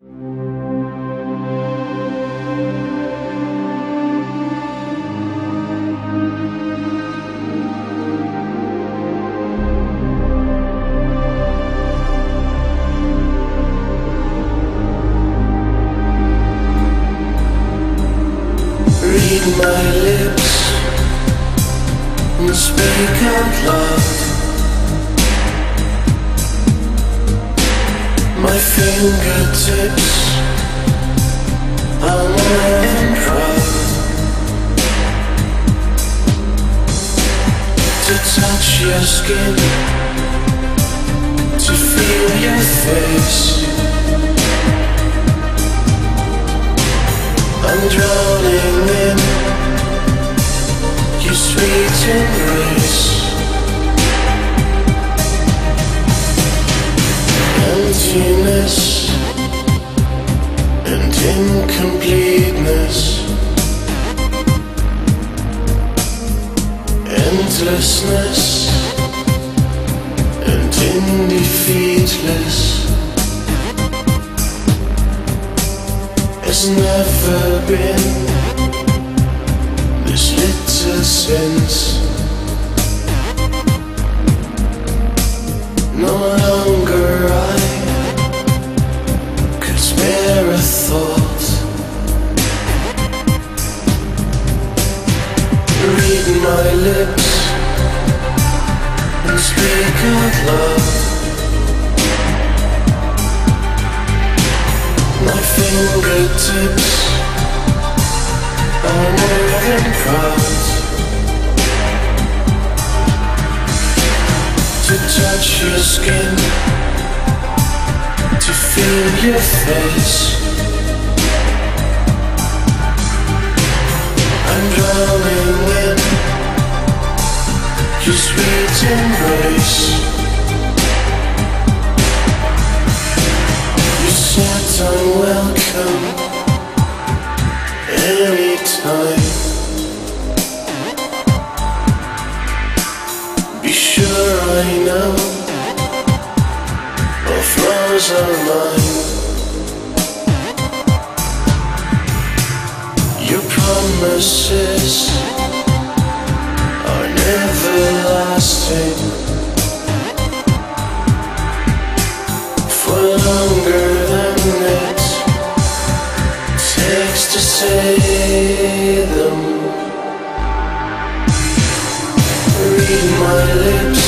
Read my lips and speak out loud. My fingertips than proud to touch your skin, to feel your face. I'm drowning in your sweet embrace. Endlessness and indefeatless. Has never been this little sense. No longer I speak out loud. My fingertips are more than to touch your skin, to feel your face. I'm drowning in your sweet embrace. I know all flaws are mine. Your promises are never lasting. For longer than it takes to say them. Read my lips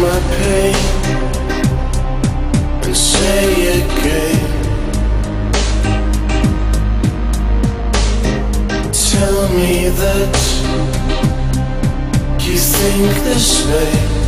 My pain and say again. Tell me that you think this way.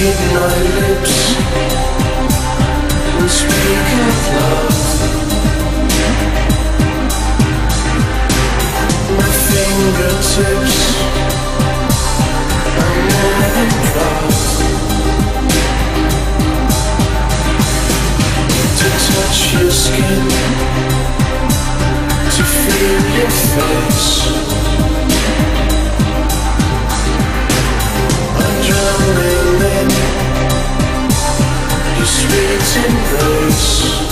Read my lips and speak of love. My fingertips than to touch your skin, to feel your face. in place.